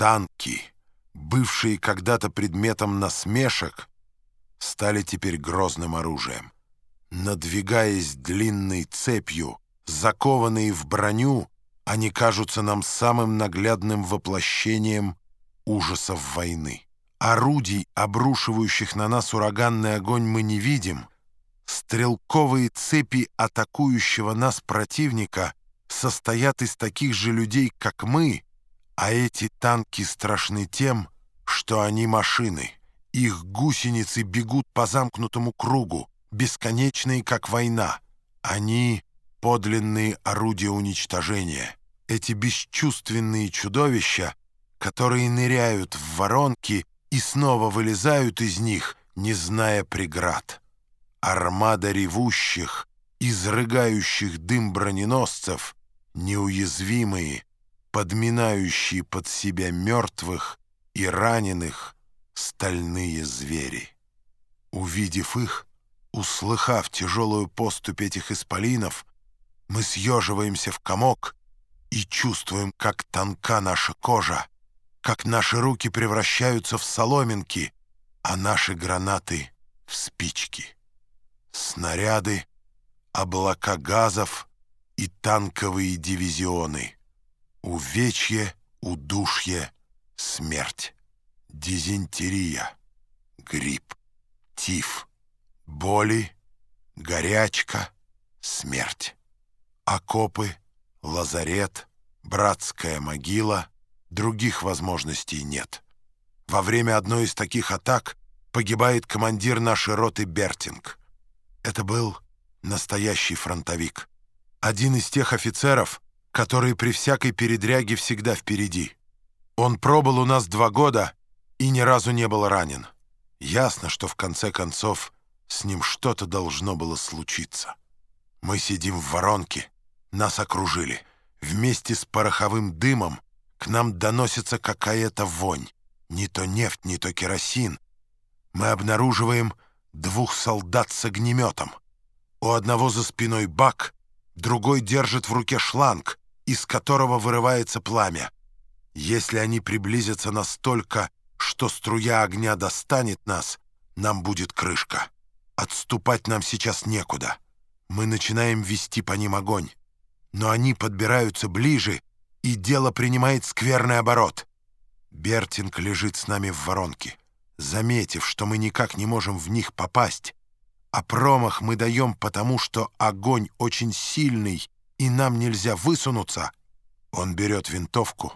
Танки, бывшие когда-то предметом насмешек, стали теперь грозным оружием. Надвигаясь длинной цепью, закованные в броню, они кажутся нам самым наглядным воплощением ужасов войны. Орудий, обрушивающих на нас ураганный огонь, мы не видим. Стрелковые цепи атакующего нас противника состоят из таких же людей, как мы, а эти танки страшны тем, что они машины. Их гусеницы бегут по замкнутому кругу, бесконечные, как война. Они — подлинные орудия уничтожения. Эти бесчувственные чудовища, которые ныряют в воронки и снова вылезают из них, не зная преград. Армада ревущих, изрыгающих дым броненосцев, неуязвимые, подминающие под себя мертвых и раненых стальные звери. Увидев их, услыхав тяжелую поступь этих исполинов, мы съеживаемся в комок и чувствуем, как тонка наша кожа, как наши руки превращаются в соломинки, а наши гранаты — в спички. Снаряды, облака газов и танковые дивизионы. Увечье, удушье, смерть. Дизентерия, грипп, тиф, боли, горячка, смерть. Окопы, лазарет, братская могила — Других возможностей нет. Во время одной из таких атак погибает командир нашей роты Бертинг. Это был настоящий фронтовик. Один из тех офицеров, которые при всякой передряге всегда впереди. Он пробыл у нас два года и ни разу не был ранен. Ясно, что в конце концов с ним что-то должно было случиться. Мы сидим в воронке, нас окружили. Вместе с пороховым дымом к нам доносится какая-то вонь. Не то нефть, не то керосин. Мы обнаруживаем двух солдат с огнеметом. У одного за спиной бак, другой держит в руке шланг, из которого вырывается пламя. Если они приблизятся настолько, что струя огня достанет нас, нам будет крышка. Отступать нам сейчас некуда. Мы начинаем вести по ним огонь. Но они подбираются ближе и дело принимает скверный оборот. Бертинг лежит с нами в воронке. Заметив, что мы никак не можем в них попасть, а промах мы даем потому, что огонь очень сильный и нам нельзя высунуться, он берет винтовку,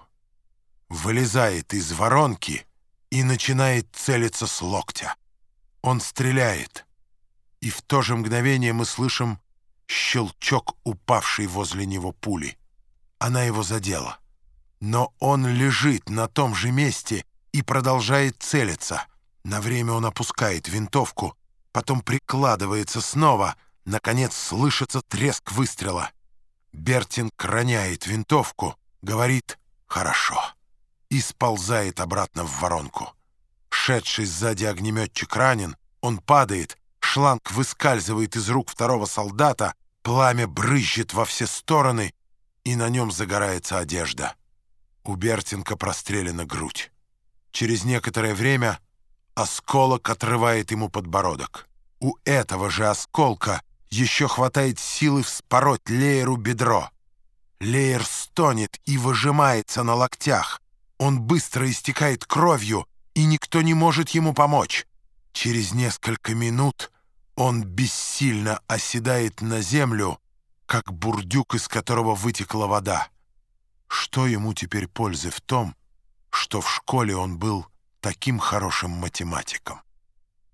вылезает из воронки и начинает целиться с локтя. Он стреляет, и в то же мгновение мы слышим щелчок упавшей возле него пули. Она его задела. Но он лежит на том же месте и продолжает целиться. На время он опускает винтовку, потом прикладывается снова. Наконец слышится треск выстрела. Бертин роняет винтовку, говорит «хорошо» и сползает обратно в воронку. Шедший сзади огнеметчик ранен, он падает, шланг выскальзывает из рук второго солдата, пламя брызжет во все стороны — и на нем загорается одежда. У Бертинка прострелена грудь. Через некоторое время осколок отрывает ему подбородок. У этого же осколка еще хватает силы вспороть Лееру бедро. Леер стонет и выжимается на локтях. Он быстро истекает кровью, и никто не может ему помочь. Через несколько минут он бессильно оседает на землю, как бурдюк, из которого вытекла вода. Что ему теперь пользы в том, что в школе он был таким хорошим математиком?